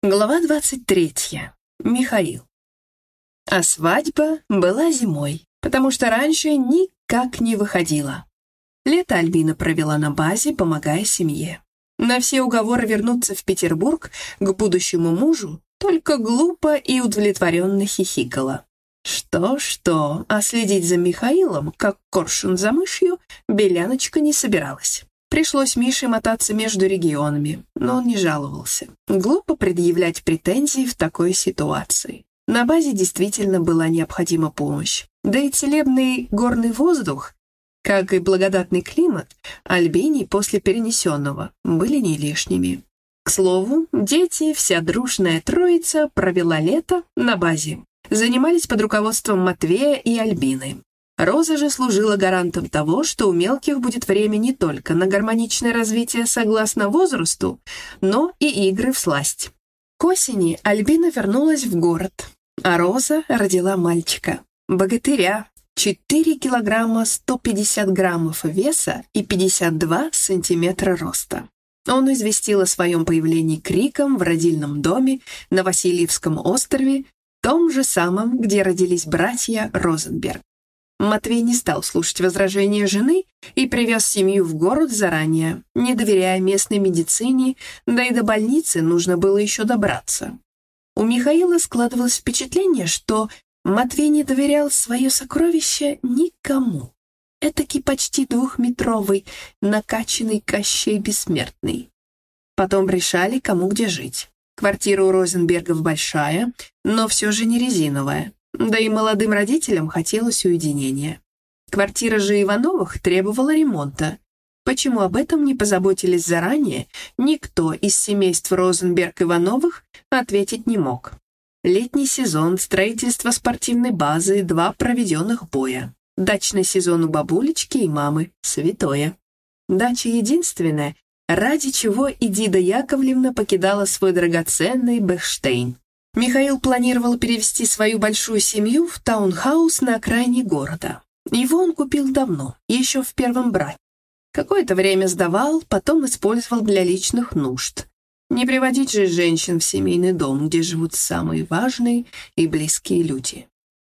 Глава 23. Михаил. А свадьба была зимой, потому что раньше никак не выходила. Лето Альбина провела на базе, помогая семье. На все уговоры вернуться в Петербург к будущему мужу только глупо и удовлетворенно хихикала. Что-что, а следить за Михаилом, как коршун за мышью, Беляночка не собиралась. Пришлось Мише мотаться между регионами, но он не жаловался. Глупо предъявлять претензии в такой ситуации. На базе действительно была необходима помощь. Да и целебный горный воздух, как и благодатный климат, Альбини после перенесенного были не лишними. К слову, дети, вся дружная троица провела лето на базе. Занимались под руководством Матвея и Альбины. Роза же служила гарантом того, что у мелких будет время не только на гармоничное развитие согласно возрасту, но и игры в сласть. К осени Альбина вернулась в город, а Роза родила мальчика, богатыря, 4 килограмма 150 граммов веса и 52 сантиметра роста. Он известил о своем появлении криком в родильном доме на Васильевском острове, том же самом, где родились братья Розенберг. Матвей не стал слушать возражения жены и привез семью в город заранее, не доверяя местной медицине, да и до больницы нужно было еще добраться. У Михаила складывалось впечатление, что Матвей не доверял свое сокровище никому. Этакий почти двухметровый, накачанный Кощей Бессмертный. Потом решали, кому где жить. Квартира у Розенбергов большая, но все же не резиновая. Да и молодым родителям хотелось уединения. Квартира же Ивановых требовала ремонта. Почему об этом не позаботились заранее, никто из семейств Розенберг-Ивановых ответить не мог. Летний сезон, строительство спортивной базы, два проведенных боя. Дачный сезон у бабулечки и мамы. Святое. Дача единственная, ради чего Идида Яковлевна покидала свой драгоценный Бехштейн. Михаил планировал перевести свою большую семью в таунхаус на окраине города. Его он купил давно, еще в первом браке. Какое-то время сдавал, потом использовал для личных нужд. Не приводить же женщин в семейный дом, где живут самые важные и близкие люди.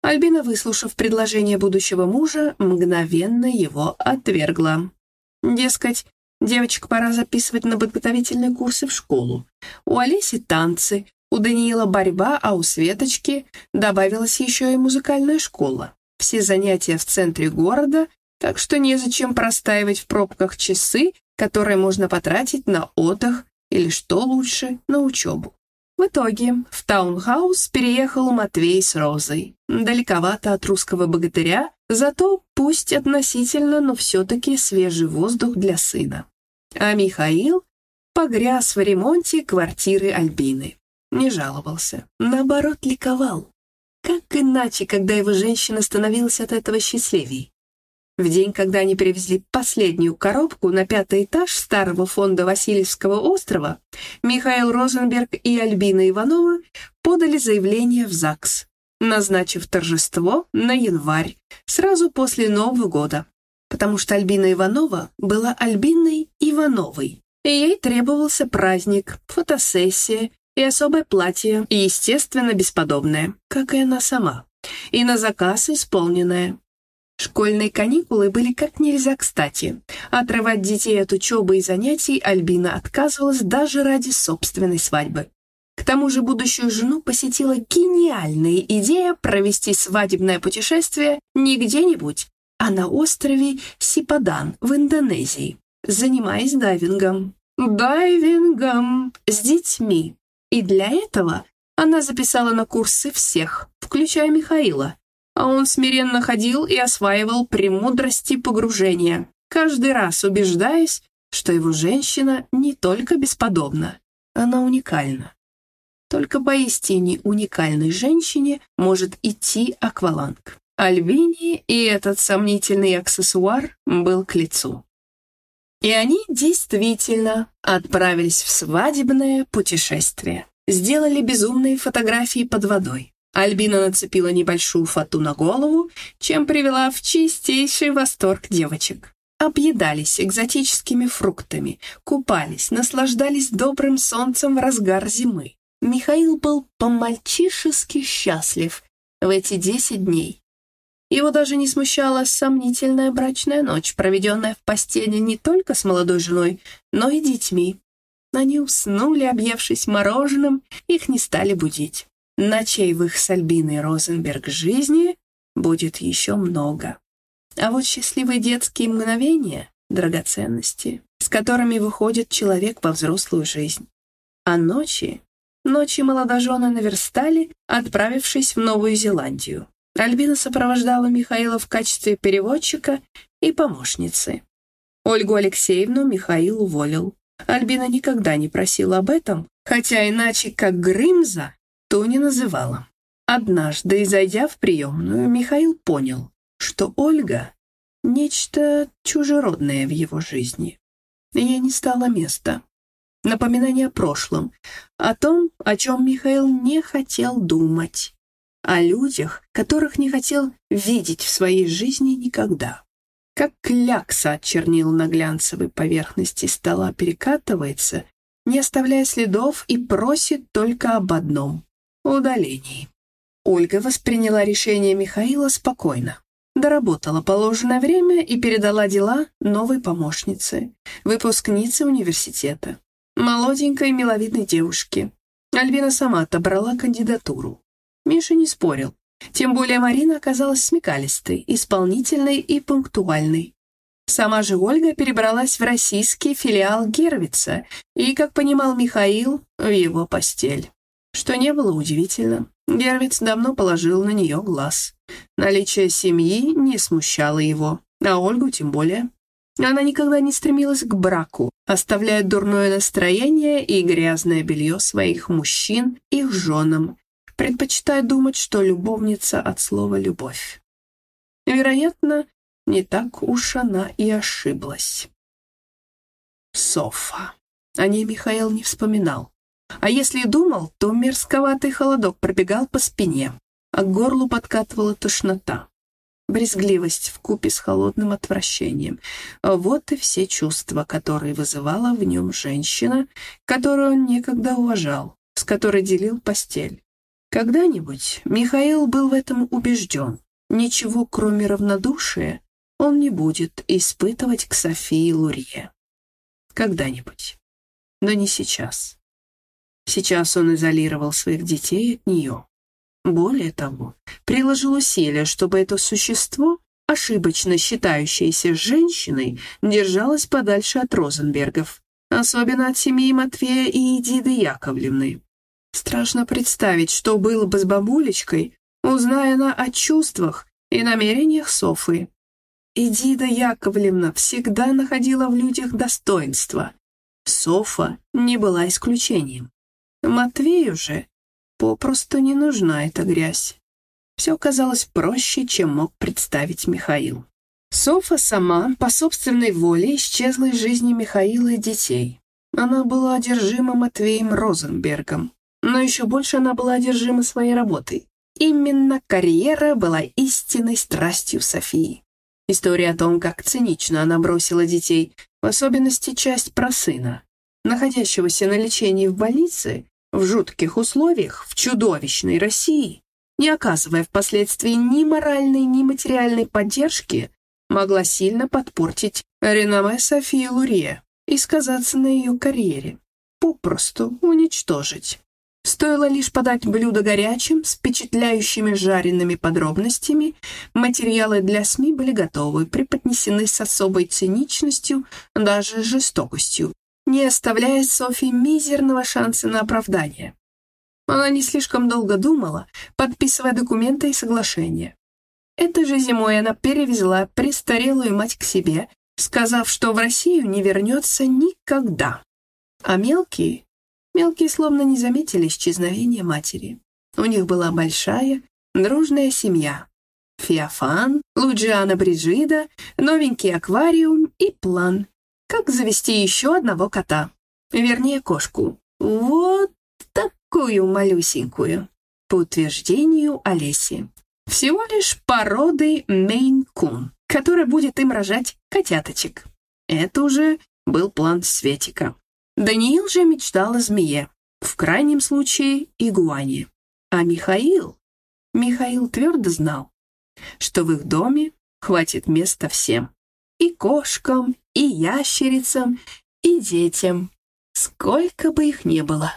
Альбина, выслушав предложение будущего мужа, мгновенно его отвергла. Дескать, девочек пора записывать на подготовительные курсы в школу. У Олеси танцы, у Даниила борьба, а у Светочки добавилась еще и музыкальная школа. Все занятия в центре города, так что незачем простаивать в пробках часы, которые можно потратить на отдых или, что лучше, на учебу. В итоге в таунхаус переехал Матвей с Розой. Далековато от русского богатыря, зато пусть относительно, но все-таки свежий воздух для сына. А Михаил погряз в ремонте квартиры Альбины не жаловался, наоборот, ликовал. Как иначе, когда его женщина становилась от этого счастливей? В день, когда они перевезли последнюю коробку на пятый этаж старого фонда Васильевского острова, Михаил Розенберг и Альбина Иванова подали заявление в ЗАГС, назначив торжество на январь, сразу после Нового года, потому что Альбина Иванова была Альбиной Ивановой, и ей требовался праздник, фотосессия и особое платье, и, естественно, бесподобное, как и она сама, и на заказ исполненное. Школьные каникулы были как нельзя кстати. Отрывать детей от учебы и занятий Альбина отказывалась даже ради собственной свадьбы. К тому же будущую жену посетила гениальная идея провести свадебное путешествие не где-нибудь, а на острове Сипадан в Индонезии, занимаясь дайвингом. Дайвингом с детьми. И для этого она записала на курсы всех, включая Михаила. А он смиренно ходил и осваивал премудрости погружения, каждый раз убеждаясь, что его женщина не только бесподобна, она уникальна. Только поистине уникальной женщине может идти акваланг. Альвини и этот сомнительный аксессуар был к лицу. И они действительно отправились в свадебное путешествие. Сделали безумные фотографии под водой. Альбина нацепила небольшую фату на голову, чем привела в чистейший восторг девочек. Объедались экзотическими фруктами, купались, наслаждались добрым солнцем в разгар зимы. Михаил был по-мальчишески счастлив в эти десять дней. Его даже не смущала сомнительная брачная ночь, проведенная в постели не только с молодой женой, но и детьми. Они уснули, объевшись мороженым, их не стали будить. Ночей в их с Альбиной Розенберг жизни будет еще много. А вот счастливые детские мгновения — драгоценности, с которыми выходит человек во взрослую жизнь. А ночи? Ночи молодожены наверстали, отправившись в Новую Зеландию. Альбина сопровождала Михаила в качестве переводчика и помощницы. Ольгу Алексеевну Михаил уволил. Альбина никогда не просила об этом, хотя иначе как Грымза то не называла. Однажды, зайдя в приемную, Михаил понял, что Ольга — нечто чужеродное в его жизни. Ей не стало места. Напоминание о прошлом, о том, о чем Михаил не хотел думать о людях, которых не хотел видеть в своей жизни никогда. Как клякса от чернил на глянцевой поверхности стола перекатывается, не оставляя следов и просит только об одном — удалении. Ольга восприняла решение Михаила спокойно. Доработала положенное время и передала дела новой помощнице, выпускнице университета, молоденькой миловидной девушке. Альбина сама отобрала кандидатуру. Миша не спорил. Тем более Марина оказалась смекалистой, исполнительной и пунктуальной. Сама же Ольга перебралась в российский филиал Гервица и, как понимал Михаил, в его постель. Что не было удивительно. Гервиц давно положил на нее глаз. Наличие семьи не смущало его, а Ольгу тем более. Она никогда не стремилась к браку, оставляя дурное настроение и грязное белье своих мужчин их женам, предпочитая думать, что любовница от слова «любовь». Вероятно, не так уж она и ошиблась. Софа. О ней Михаил не вспоминал. А если думал, то мерзковатый холодок пробегал по спине, а к горлу подкатывала тошнота. Брезгливость в купе с холодным отвращением. Вот и все чувства, которые вызывала в нем женщина, которую он некогда уважал, с которой делил постель. Когда-нибудь Михаил был в этом убежден. Ничего, кроме равнодушия, он не будет испытывать к Софии Лурье. Когда-нибудь. Но не сейчас. Сейчас он изолировал своих детей от нее. Более того, приложил усилия, чтобы это существо, ошибочно считающееся женщиной, держалось подальше от Розенбергов, особенно от семьи Матвея и Эдиды Яковлевны. Страшно представить, что было бы с бабулечкой, узная она о чувствах и намерениях Софы. Эдида Яковлевна всегда находила в людях достоинство. Софа не была исключением. Матвею же попросту не нужна эта грязь. Все казалось проще, чем мог представить Михаил. Софа сама, по собственной воле, исчезла из жизни Михаила и детей. Она была одержима Матвеем Розенбергом но еще больше она была одержима своей работой. Именно карьера была истинной страстью Софии. История о том, как цинично она бросила детей, в особенности часть про сына, находящегося на лечении в больнице, в жутких условиях, в чудовищной России, не оказывая впоследствии ни моральной, ни материальной поддержки, могла сильно подпортить реноме Софии Лурье и сказаться на ее карьере, попросту уничтожить. Стоило лишь подать блюдо горячим, с впечатляющими жареными подробностями, материалы для СМИ были готовы, преподнесены с особой циничностью, даже жестокостью, не оставляя Софии мизерного шанса на оправдание. Она не слишком долго думала, подписывая документы и соглашения. Этой же зимой она перевезла престарелую мать к себе, сказав, что в Россию не вернется никогда. А мелкие Мелкие словно не заметили исчезновения матери. У них была большая, дружная семья. Феофан, Луджиана Бриджида, новенький аквариум и план. Как завести еще одного кота. Вернее, кошку. Вот такую малюсенькую. По утверждению Олеси. Всего лишь породы Мейн-кун, которая будет им рожать котяточек. Это уже был план Светика. Даниил же мечтал о змее. в крайнем случае игуане. А Михаил? Михаил твердо знал, что в их доме хватит места всем. И кошкам, и ящерицам, и детям, сколько бы их ни было.